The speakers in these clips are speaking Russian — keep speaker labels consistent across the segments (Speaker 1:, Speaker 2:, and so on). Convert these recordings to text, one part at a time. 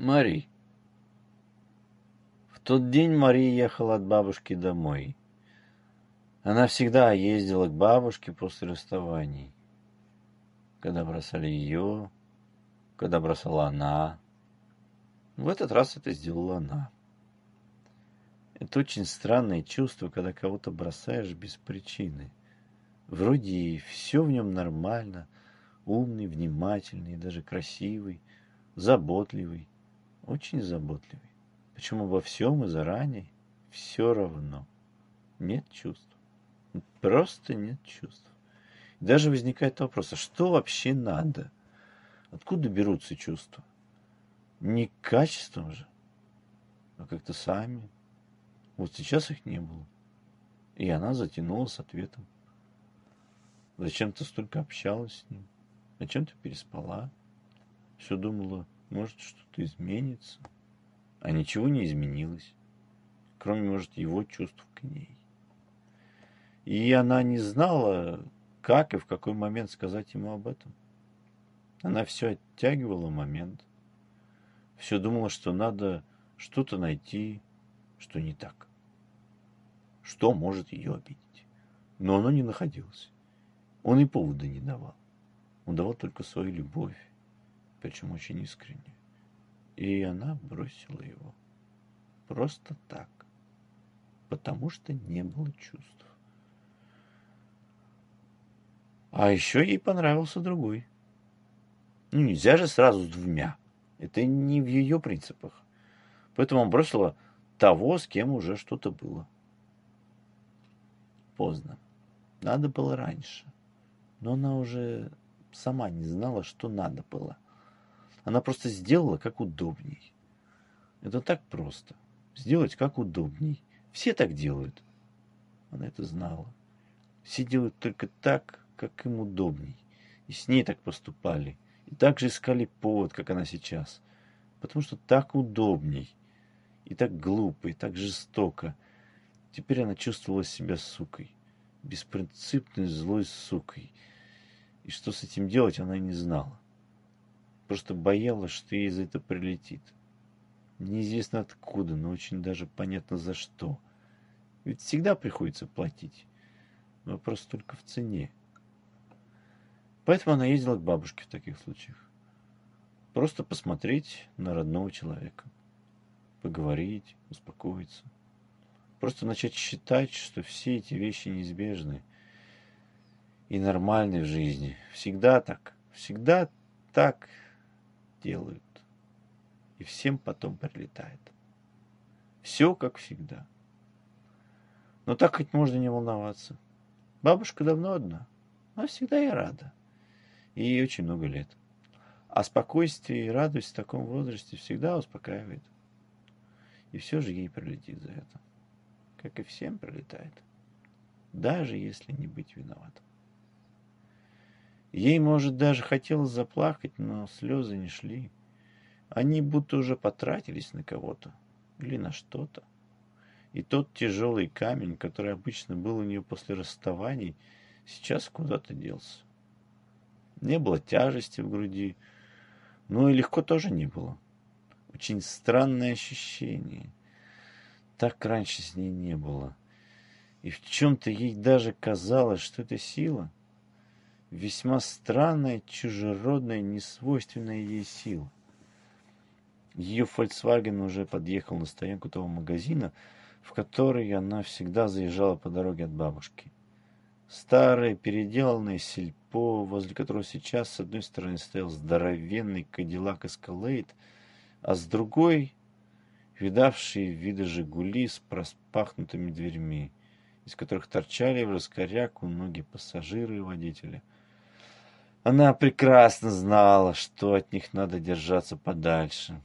Speaker 1: Мари. В тот день Мария ехала от бабушки домой. Она всегда ездила к бабушке после расставаний. Когда бросали ее, когда бросала она. В этот раз это сделала она. Это очень странное чувство, когда кого-то бросаешь без причины. Вроде и все в нем нормально, умный, внимательный, даже красивый, заботливый, очень заботливый. Почему во всем и заранее все равно. Нет чувств. Просто нет чувств. Даже возникает вопрос, а что вообще надо? Откуда берутся чувства? Не качеством же, а как-то сами. Вот сейчас их не было. И она затянула с ответом. Зачем ты столько общалась с ним? Зачем ты переспала? Все думала, может, что-то изменится. А ничего не изменилось, кроме, может, его чувств к ней. И она не знала, как и в какой момент сказать ему об этом. Она все оттягивала момент. Все думала, что надо что-то найти, что не так. Что может ее обидеть. Но оно не находилось. Он и повода не давал. Он давал только свою любовь, причем очень искренне. И она бросила его. Просто так. Потому что не было чувств. А еще ей понравился другой. Ну, нельзя же сразу с двумя. Это не в ее принципах. Поэтому он бросила того, с кем уже что-то было. Поздно. Надо было раньше. Но она уже сама не знала, что надо было. Она просто сделала как удобней. Это так просто. Сделать как удобней. Все так делают. Она это знала. Все делают только так, как им удобней. И с ней так поступали. И так же искали повод, как она сейчас. Потому что так удобней. И так глупо, и так жестоко. Теперь она чувствовала себя сукой. Беспринципной злой сукой. И что с этим делать, она не знала. Просто боялась, что ей за это прилетит. Неизвестно откуда, но очень даже понятно за что. Ведь всегда приходится платить. Вопрос только в цене. Поэтому она ездила к бабушке в таких случаях. Просто посмотреть на родного человека. Поговорить, успокоиться. Просто начать считать, что все эти вещи неизбежны и нормальны в жизни. Всегда так. Всегда так делают. И всем потом прилетает. Все как всегда. Но так хоть можно не волноваться. Бабушка давно одна, а всегда и рада. И ей очень много лет. А спокойствие и радость в таком возрасте всегда успокаивает. И все же ей прилетит за это. Как и всем прилетает. Даже если не быть виноватым. Ей, может, даже хотелось заплакать, но слезы не шли. Они будто уже потратились на кого-то или на что-то. И тот тяжелый камень, который обычно был у нее после расставаний, сейчас куда-то делся. Не было тяжести в груди, но и легко тоже не было. Очень странное ощущение. Так раньше с ней не было. И в чем-то ей даже казалось, что это сила — весьма странная, чужеродная, несвойственная ей сила. Ее Volkswagen уже подъехал на стоянку того магазина, в который она всегда заезжала по дороге от бабушки. Старое, переделанное сельпо, возле которого сейчас с одной стороны стоял здоровенный кадиллак Эскалейд, а с другой — видавшие виды «Жигули» с распахнутыми дверьми, из которых торчали в раскоряку ноги пассажиры и водителя — она прекрасно знала, что от них надо держаться подальше.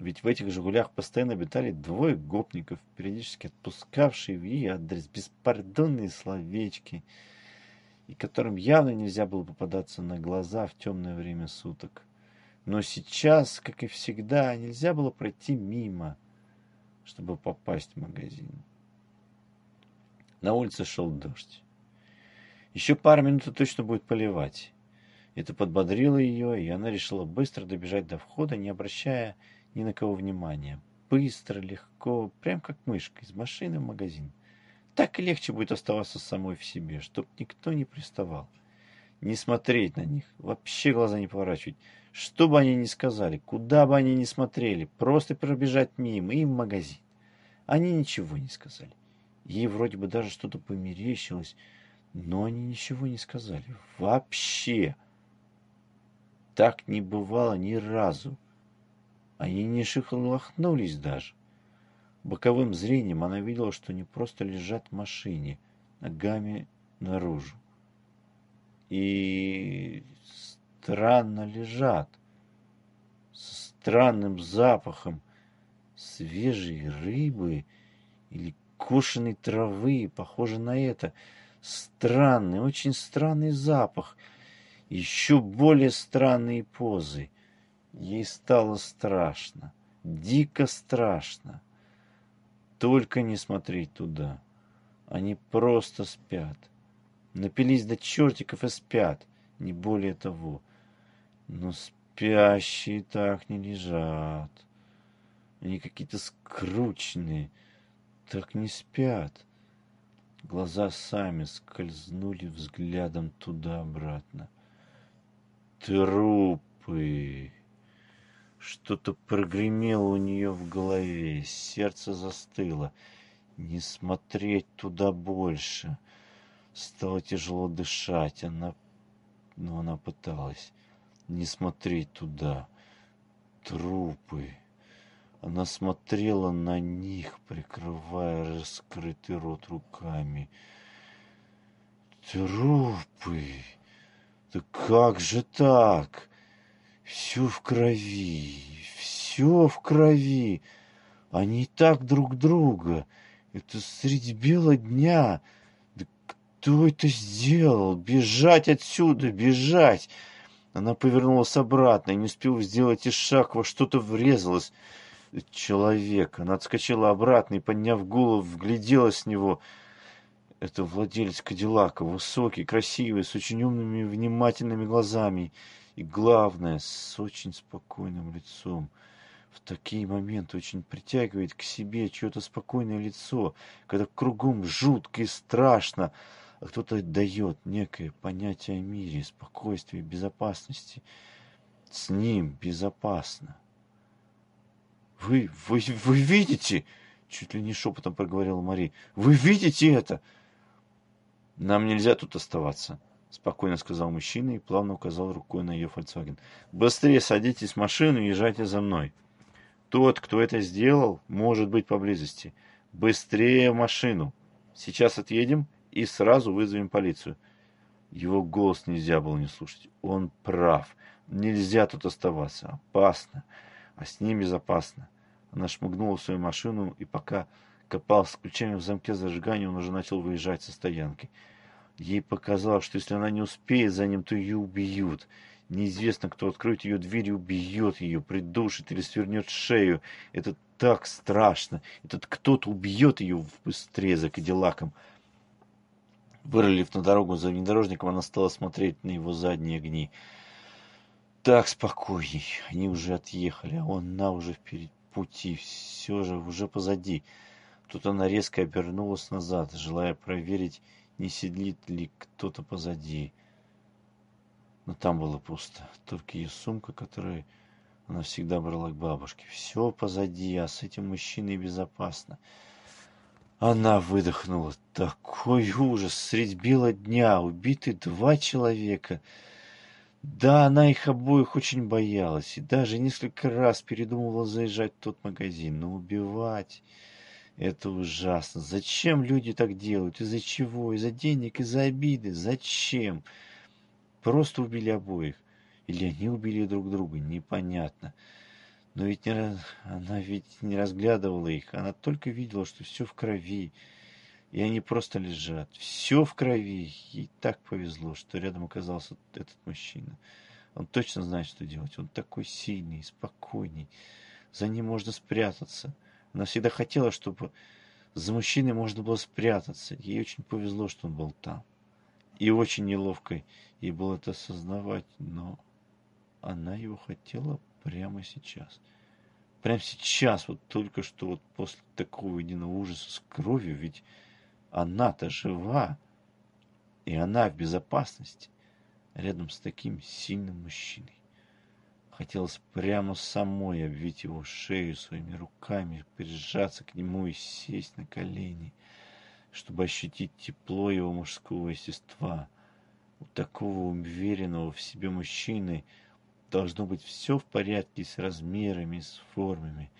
Speaker 1: Ведь в этих «Жигулях» постоянно обитали двое гопников, периодически отпускавшие в ее адрес беспардонные словечки, и которым явно нельзя было попадаться на глаза в темное время суток. Но сейчас, как и всегда, нельзя было пройти мимо, чтобы попасть в магазин. На улице шел дождь. Еще пару минут и точно будет поливать. Это подбодрило ее, и она решила быстро добежать до входа, не обращая ни на кого внимания. Быстро, легко, прям как мышка, из машины в магазин. Так и легче будет оставаться самой в себе, чтоб никто не приставал. Не смотреть на них, вообще глаза не поворачивать. Что бы они ни сказали, куда бы они ни смотрели, просто пробежать мимо и в магазин. Они ничего не сказали. Ей вроде бы даже что-то померещилось, но они ничего не сказали. Вообще. Так не бывало ни разу. Они не шелохнулись даже. Боковым зрением она видела, что они просто лежат в машине, ногами наружу. И странно лежат, с странным запахом свежей рыбы или кошеной травы, похоже на это. Странный, очень странный запах, еще более странные позы. Ей стало страшно, дико страшно. Только не смотреть туда. Они просто спят. Напились до чертиков и спят, не более того. Но спящие так не лежат. Они какие-то скрученные, так не спят. Глаза сами скользнули взглядом туда-обратно. Трупы. Что-то прогремело у нее в голове, сердце застыло. Не смотреть туда больше. Стало тяжело дышать, она... но она пыталась не смотреть туда. Трупы. Она смотрела на них, прикрывая раскрытый рот руками. Трупы. Да как же так? Все в крови, все в крови. Они и так друг друга. Это средь бела дня. Да кто это сделал? Бежать отсюда, бежать! Она повернулась обратно и не успела сделать и шаг, во что-то врезалась. Человек. Она отскочила обратно и, подняв голову, вгляделась с него. Это владелец Кадиллака, высокий, красивый, с очень умными внимательными глазами и, главное, с очень спокойным лицом. В такие моменты очень притягивает к себе чье-то спокойное лицо, когда кругом жутко и страшно, а кто-то дает некое понятие о мире, спокойствии, безопасности. С ним безопасно. «Вы, вы, вы видите?» Чуть ли не шепотом проговорила Мари. «Вы видите это?» «Нам нельзя тут оставаться», спокойно сказал мужчина и плавно указал рукой на ее Volkswagen. «Быстрее садитесь в машину и езжайте за мной. Тот, кто это сделал, может быть поблизости. Быстрее в машину. Сейчас отъедем и сразу вызовем полицию». Его голос нельзя было не слушать. Он прав. Нельзя тут оставаться. Опасно. А с ним безопасно. Она шмыгнула в свою машину, и пока копал с ключами в замке зажигания, он уже начал выезжать со стоянки. Ей показалось, что если она не успеет за ним, то ее убьют. Неизвестно, кто откроет ее дверь и убьет ее, придушит или свернет шею. Это так страшно. Этот кто-то убьет ее быстрее за кадиллаком. Вырулив на дорогу за внедорожником, она стала смотреть на его задние огни. Так спокойней. Они уже отъехали, а он на уже впереди пути, все же уже позади. Тут она резко обернулась назад, желая проверить, не сидит ли кто-то позади. Но там было пусто. Только ее сумка, которую она всегда брала к бабушке. Все позади, а с этим мужчиной безопасно. Она выдохнула. Такой ужас! Средь бела дня убиты два человека. Да, она их обоих очень боялась и даже несколько раз передумывала заезжать в тот магазин. Но убивать... Это ужасно. Зачем люди так делают? Из-за чего? Из-за денег, из-за обиды? Зачем? Просто убили обоих. Или они убили друг друга? Непонятно. Но ведь не, она ведь не разглядывала их. Она только видела, что все в крови. И они просто лежат. Все в крови. Ей так повезло, что рядом оказался этот мужчина. Он точно знает, что делать. Он такой сильный, спокойный. За ним можно спрятаться. Она всегда хотела, чтобы за мужчиной можно было спрятаться. Ей очень повезло, что он был там. И очень неловко ей было это осознавать, но она его хотела прямо сейчас. прямо сейчас, вот только что вот после такого единого ужаса с кровью, ведь она-то жива, и она в безопасности, рядом с таким сильным мужчиной. Хотелось прямо самой обвить его шею своими руками, прижаться к нему и сесть на колени, чтобы ощутить тепло его мужского естества. У такого уверенного в себе мужчины должно быть все в порядке с размерами, с формами.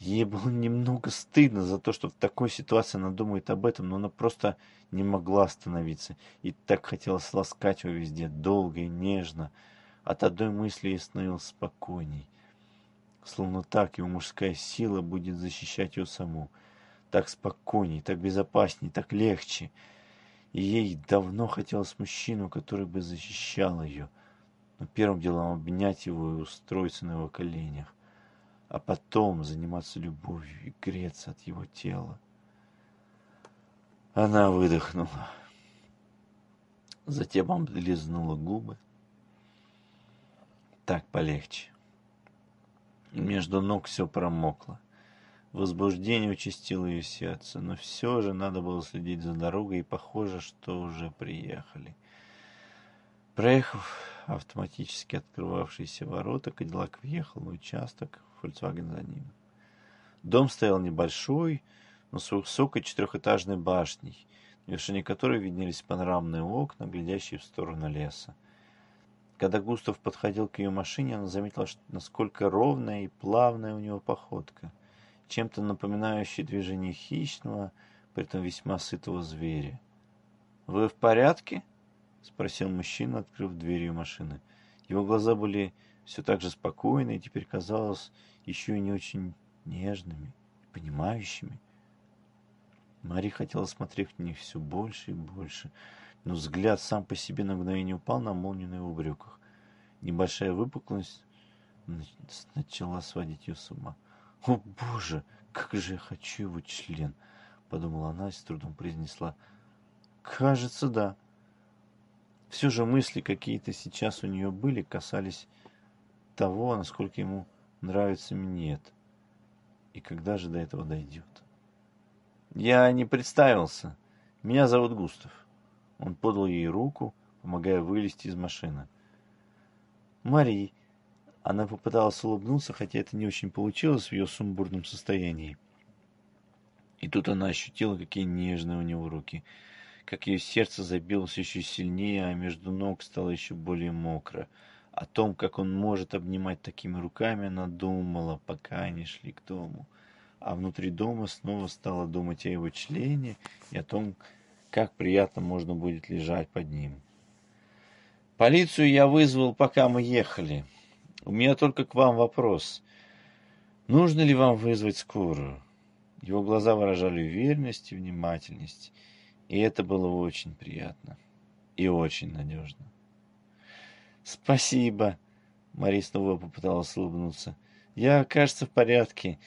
Speaker 1: Ей было немного стыдно за то, что в такой ситуации она думает об этом, но она просто не могла остановиться. И так хотелось ласкать его везде, долго и нежно. От одной мысли ей становилось спокойней. Словно так его мужская сила будет защищать ее саму. Так спокойней, так безопасней, так легче. И ей давно хотелось мужчину, который бы защищал ее. Но первым делом обнять его и устроиться на его коленях а потом заниматься любовью и греться от его тела. Она выдохнула. Затем облизнула губы. Так полегче. Между ног все промокло. Возбуждение участило ее сердце, но все же надо было следить за дорогой, и похоже, что уже приехали. Проехав автоматически открывавшиеся ворота, Кадиллак въехал на участок, Volkswagen за ним. Дом стоял небольшой, но с высокой четырехэтажной башней, на вершине которой виднелись панорамные окна, глядящие в сторону леса. Когда Густав подходил к ее машине, она заметила, насколько ровная и плавная у него походка, чем-то напоминающая движение хищного, при этом весьма сытого зверя. «Вы в порядке?» — спросил мужчина, открыв дверь ее машины. Его глаза были все так же спокойны и теперь казалось еще и не очень нежными, понимающими. Мари хотела смотреть на них все больше и больше, но взгляд сам по себе на мгновение упал на молнию на брюках. Небольшая выпуклость начала сводить ее с ума. «О, Боже, как же я хочу его член!» — подумала она и с трудом произнесла. «Кажется, да». Все же мысли какие-то сейчас у нее были, касались того, насколько ему нравится минет. И когда же до этого дойдет? Я не представился. Меня зовут Густав. Он подал ей руку, помогая вылезти из машины. Мари. Она попыталась улыбнуться, хотя это не очень получилось в ее сумбурном состоянии. И тут она ощутила, какие нежные у него руки, как ее сердце забилось еще сильнее, а между ног стало еще более мокро. О том, как он может обнимать такими руками, она думала, пока они шли к дому. А внутри дома снова стала думать о его члене и о том, как приятно можно будет лежать под ним. Полицию я вызвал, пока мы ехали. У меня только к вам вопрос. Нужно ли вам вызвать скорую? Его глаза выражали уверенность и внимательность, и это было очень приятно и очень надежно. «Спасибо!» Мари снова попыталась улыбнуться. «Я, кажется, в порядке.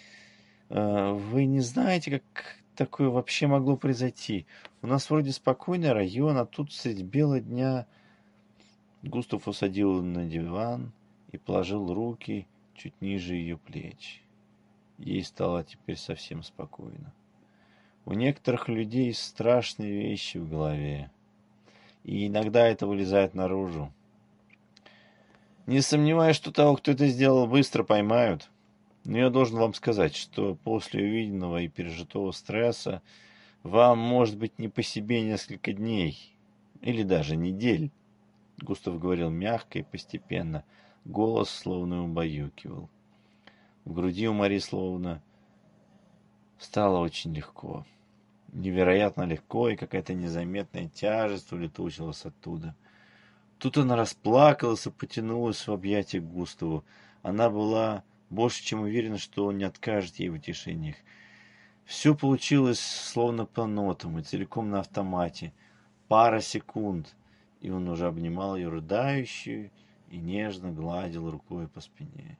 Speaker 1: А, вы не знаете, как такое вообще могло произойти? У нас вроде спокойный район, а тут средь бела дня...» Густав усадил на диван и положил руки чуть ниже ее плеч. Ей стало теперь совсем спокойно. У некоторых людей страшные вещи в голове, и иногда это вылезает наружу. Не сомневаюсь, что того, кто это сделал, быстро поймают. Но я должен вам сказать, что после увиденного и пережитого стресса вам может быть не по себе несколько дней или даже недель. Густав говорил мягко и постепенно. Голос словно убаюкивал. В груди у Мари словно стало очень легко. Невероятно легко, и какая-то незаметная тяжесть улетучилась оттуда. Тут она расплакалась и потянулась в объятия к Густаву. Она была больше чем уверена, что он не откажет ей в утешениях. Все получилось словно по нотам и целиком на автомате. Пара секунд, и он уже обнимал ее рыдающую и нежно гладил рукой по спине.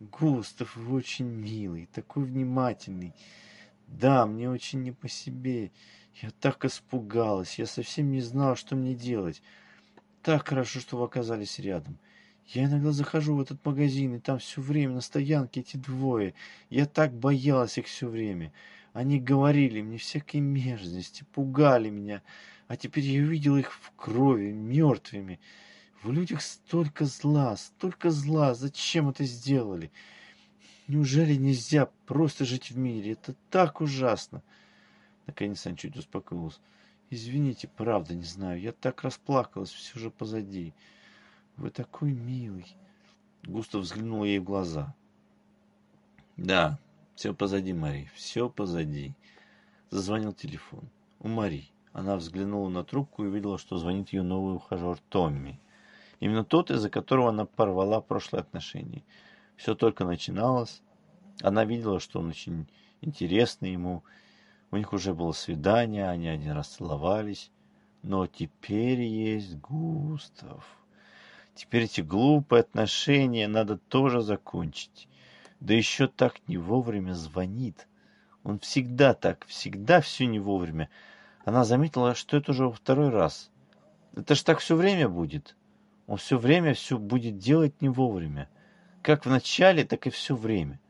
Speaker 1: «Густав, вы очень милый, такой внимательный. Да, мне очень не по себе. Я так испугалась, я совсем не знала, что мне делать. Так хорошо, что вы оказались рядом. Я иногда захожу в этот магазин, и там все время на стоянке эти двое. Я так боялась их все время. Они говорили мне всякие мерзости, пугали меня. А теперь я увидела их в крови, мертвыми. В людях столько зла, столько зла. Зачем это сделали? Неужели нельзя просто жить в мире? Это так ужасно. Наконец он чуть успокоился. Извините, правда, не знаю. Я так расплакалась, все же позади. Вы такой милый. Густав взглянул ей в глаза. Да, все позади, Мари, все позади. Зазвонил телефон. У Мари. Она взглянула на трубку и увидела, что звонит ее новый ухажер Томми. Именно тот, из-за которого она порвала прошлые отношения. Все только начиналось. Она видела, что он очень интересный ему. У них уже было свидание, они один раз целовались. Но теперь есть Густав. Теперь эти глупые отношения надо тоже закончить. Да еще так не вовремя звонит. Он всегда так, всегда все не вовремя. Она заметила, что это уже во второй раз. Это ж так все время будет. Он все время все будет делать не вовремя. Как в начале, так и все время.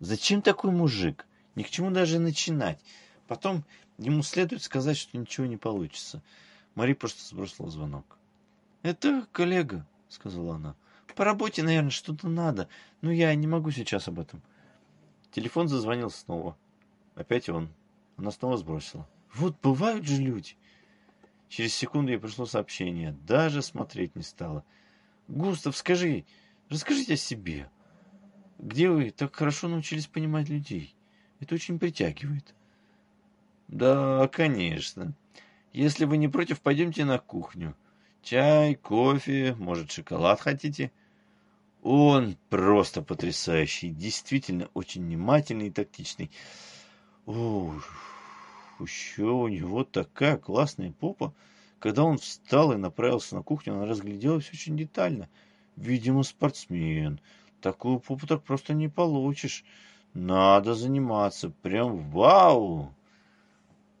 Speaker 1: Зачем такой мужик? Ни к чему даже начинать. Потом ему следует сказать, что ничего не получится. Мари просто сбросила звонок. «Это коллега», — сказала она. «По работе, наверное, что-то надо, но я не могу сейчас об этом». Телефон зазвонил снова. Опять он. Она снова сбросила. «Вот бывают же люди!» Через секунду ей пришло сообщение. Даже смотреть не стала. «Густав, скажи, расскажите о себе. Где вы так хорошо научились понимать людей? Это очень притягивает». «Да, конечно. Если вы не против, пойдемте на кухню. Чай, кофе, может, шоколад хотите? Он просто потрясающий, действительно очень внимательный и тактичный. О, еще у него такая классная попа. Когда он встал и направился на кухню, она разглядела все очень детально. Видимо, спортсмен. Такую попу так просто не получишь. Надо заниматься. Прям вау!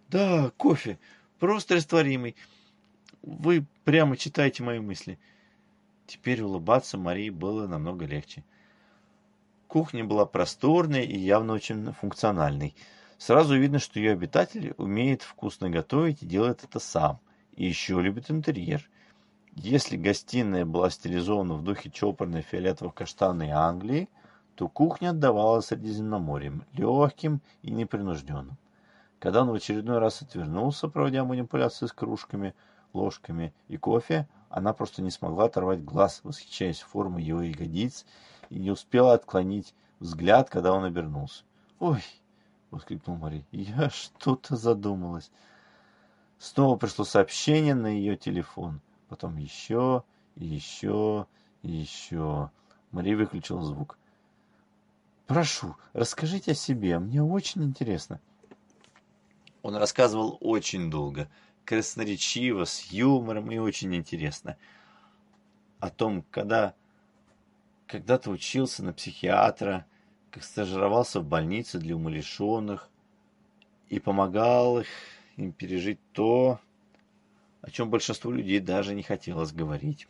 Speaker 1: Да, кофе. Просто растворимый. Вы прямо читаете мои мысли. Теперь улыбаться Марии было намного легче. Кухня была просторной и явно очень функциональной. Сразу видно, что ее обитатель умеет вкусно готовить и делает это сам. И еще любит интерьер. Если гостиная была стилизована в духе чопорной фиолетово-каштанной Англии, то кухня отдавала Средиземноморьем, легким и непринужденным. Когда он в очередной раз отвернулся, проводя манипуляции с кружками – ложками и кофе, она просто не смогла оторвать глаз, восхищаясь формой его ягодиц, и не успела отклонить взгляд, когда он обернулся. «Ой!» — воскликнул Мари. «Я что-то задумалась». Снова пришло сообщение на ее телефон. Потом еще, еще, еще. Мари выключила звук. «Прошу, расскажите о себе. Мне очень интересно». Он рассказывал очень долго красноречиво, с юмором и очень интересно. О том, когда когда-то учился на психиатра, как стажировался в больнице для умалишенных и помогал их, им пережить то, о чем большинству людей даже не хотелось говорить.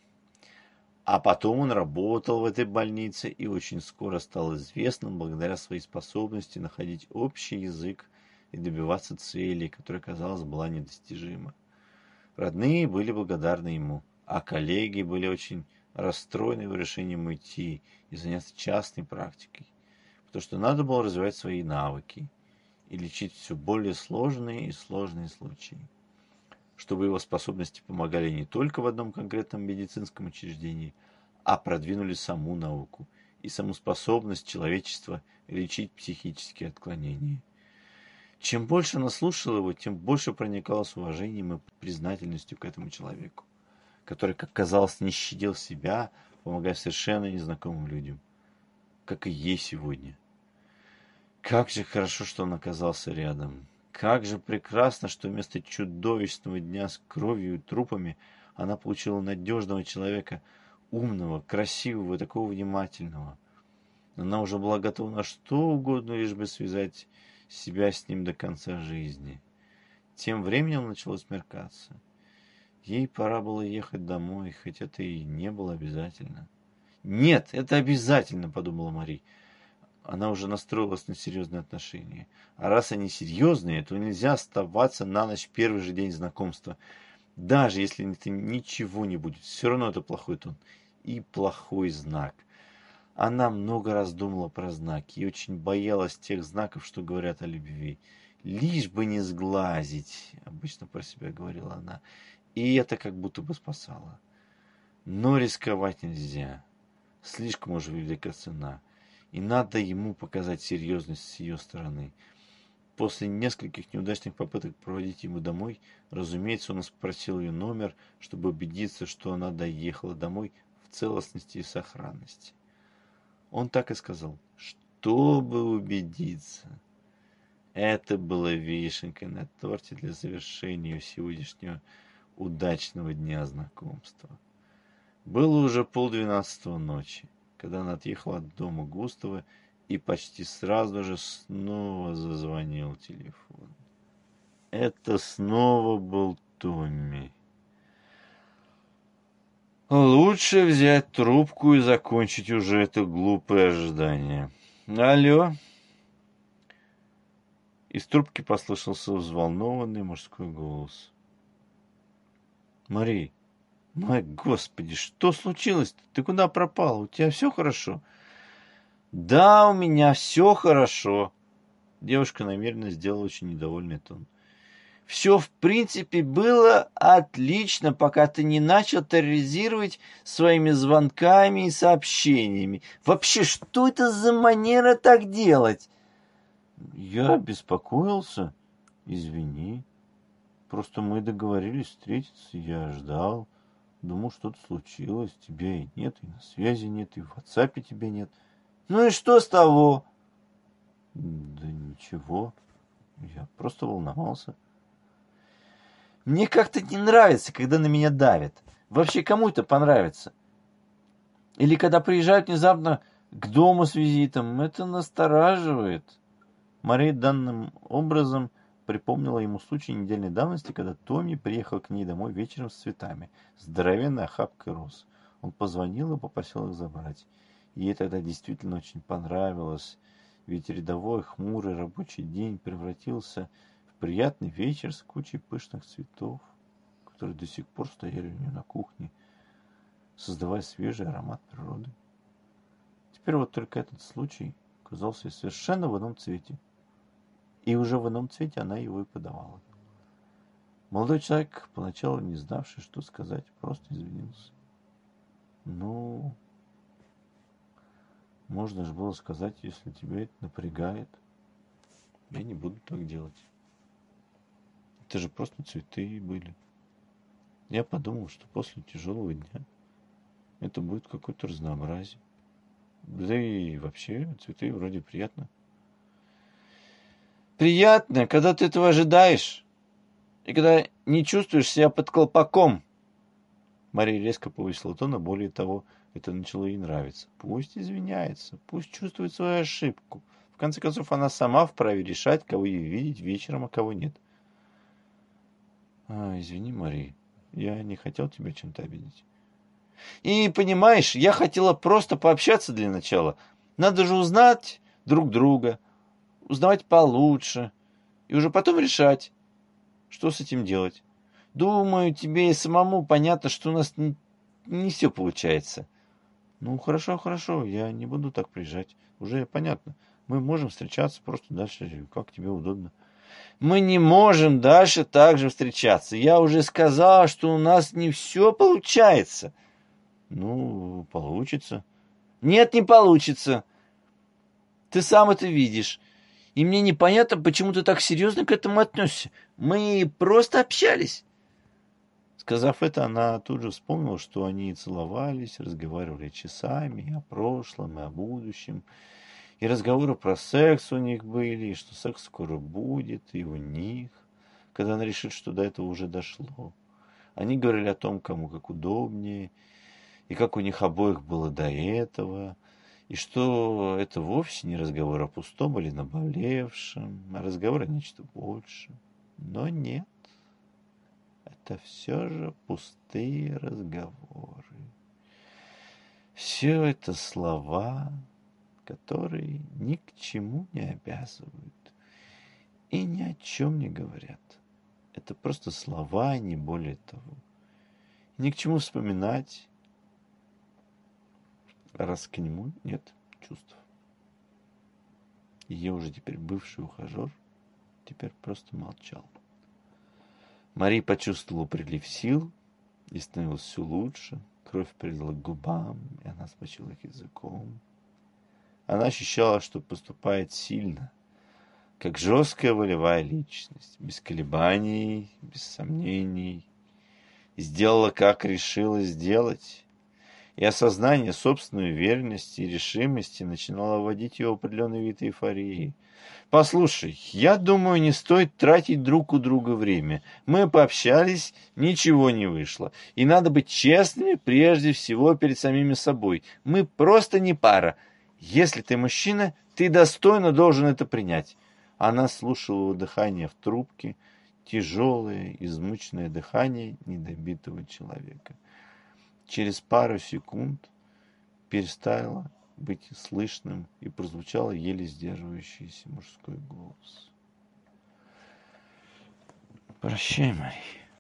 Speaker 1: А потом он работал в этой больнице и очень скоро стал известным благодаря своей способности находить общий язык и добиваться цели, которая, казалось, была недостижима. Родные были благодарны ему, а коллеги были очень расстроены его решением уйти и заняться частной практикой, потому что надо было развивать свои навыки и лечить все более сложные и сложные случаи, чтобы его способности помогали не только в одном конкретном медицинском учреждении, а продвинули саму науку и саму способность человечества лечить психические отклонения. Чем больше она слушала его, тем больше проникала с уважением и признательностью к этому человеку, который, как казалось, не щадил себя, помогая совершенно незнакомым людям, как и ей сегодня. Как же хорошо, что он оказался рядом. Как же прекрасно, что вместо чудовищного дня с кровью и трупами она получила надежного человека, умного, красивого и такого внимательного. Она уже была готова на что угодно, лишь бы связать себя с ним до конца жизни. Тем временем начало смеркаться. Ей пора было ехать домой, хоть это и не было обязательно. Нет, это обязательно, подумала Мари. Она уже настроилась на серьезные отношения. А раз они серьезные, то нельзя оставаться на ночь в первый же день знакомства. Даже если это ничего не будет, все равно это плохой тон. И плохой знак. Она много раз думала про знаки и очень боялась тех знаков, что говорят о любви. Лишь бы не сглазить, обычно про себя говорила она. И это как будто бы спасало. Но рисковать нельзя. Слишком уж велика цена. И надо ему показать серьезность с ее стороны. После нескольких неудачных попыток проводить ему домой, разумеется, он спросил ее номер, чтобы убедиться, что она доехала домой в целостности и сохранности. Он так и сказал, чтобы убедиться. Это было вишенкой на торте для завершения сегодняшнего удачного дня знакомства. Было уже полдвенадцатого ночи, когда она отъехала от дома Густава и почти сразу же снова зазвонил телефон. Это снова был Томми. Лучше взять трубку и закончить уже это глупое ожидание. Алло? Из трубки послышался взволнованный мужской голос. Мари, мой господи, что случилось? -то? Ты куда пропал? У тебя все хорошо? Да, у меня все хорошо. Девушка намеренно сделала очень недовольный тон. Все, в принципе, было отлично, пока ты не начал терроризировать своими звонками и сообщениями. Вообще, что это за манера так делать? Я беспокоился. Извини. Просто мы договорились встретиться, я ждал. Думал, что-то случилось, тебя и нет, и на связи нет, и в WhatsApp тебя нет. Ну и что с того? Да ничего, я просто волновался. Мне как-то не нравится, когда на меня давят. Вообще кому это понравится? Или когда приезжают внезапно к дому с визитом, это настораживает. Мария данным образом припомнила ему случай недельной давности, когда Томми приехал к ней домой вечером с цветами, здоровенной охапкой роз. Он позвонил и попросил их забрать. Ей тогда действительно очень понравилось, ведь рядовой хмурый рабочий день превратился в приятный вечер с кучей пышных цветов, которые до сих пор стояли у нее на кухне, создавая свежий аромат природы. Теперь вот только этот случай казался совершенно в ином цвете. И уже в ином цвете она его и подавала. Молодой человек, поначалу не знавший, что сказать, просто извинился. Ну, можно же было сказать, если тебя это напрягает, я не буду так делать. Это же просто цветы были. Я подумал, что после тяжелого дня это будет какое-то разнообразие. Да и вообще цветы вроде приятно приятно, когда ты этого ожидаешь, и когда не чувствуешь себя под колпаком. Мария резко повысила тон, а более того, это начало ей нравиться. Пусть извиняется, пусть чувствует свою ошибку. В конце концов, она сама вправе решать, кого ей видеть вечером, а кого нет. А, извини, Мария, я не хотел тебя чем-то обидеть. И, понимаешь, я хотела просто пообщаться для начала. Надо же узнать друг друга, узнавать получше и уже потом решать, что с этим делать. Думаю, тебе и самому понятно, что у нас не, не все получается. Ну, хорошо, хорошо, я не буду так приезжать. Уже понятно. Мы можем встречаться просто дальше, как тебе удобно. Мы не можем дальше так же встречаться. Я уже сказал, что у нас не все получается. Ну, получится. Нет, не получится. Ты сам это видишь. И мне непонятно, почему ты так серьезно к этому относишься. Мы просто общались. Сказав это, она тут же вспомнила, что они целовались, разговаривали часами о прошлом и о будущем. И разговоры про секс у них были, и что секс скоро будет, и у них, когда она решит, что до этого уже дошло. Они говорили о том, кому как удобнее, и как у них обоих было до этого – и что это вовсе не разговор о пустом или наболевшем, а разговор о нечто большем. Но нет, это все же пустые разговоры. Все это слова, которые ни к чему не обязывают и ни о чем не говорят. Это просто слова, не более того. Ни к чему вспоминать, раз к нему нет чувств. Ее уже теперь бывший ухажер теперь просто молчал. Мари почувствовала прилив сил и становилось все лучше. Кровь прилила к губам, и она смочила их языком. Она ощущала, что поступает сильно, как жесткая волевая личность, без колебаний, без сомнений. Сделала, как решила сделать. И осознание собственной уверенности и решимости начинало вводить ее в определенный вид эйфории. «Послушай, я думаю, не стоит тратить друг у друга время. Мы пообщались, ничего не вышло. И надо быть честными прежде всего перед самими собой. Мы просто не пара. Если ты мужчина, ты достойно должен это принять. Она слушала его дыхание в трубке, тяжелое, измученное дыхание недобитого человека. Через пару секунд перестало быть слышным и прозвучал еле сдерживающийся мужской голос. «Прощай, Мария».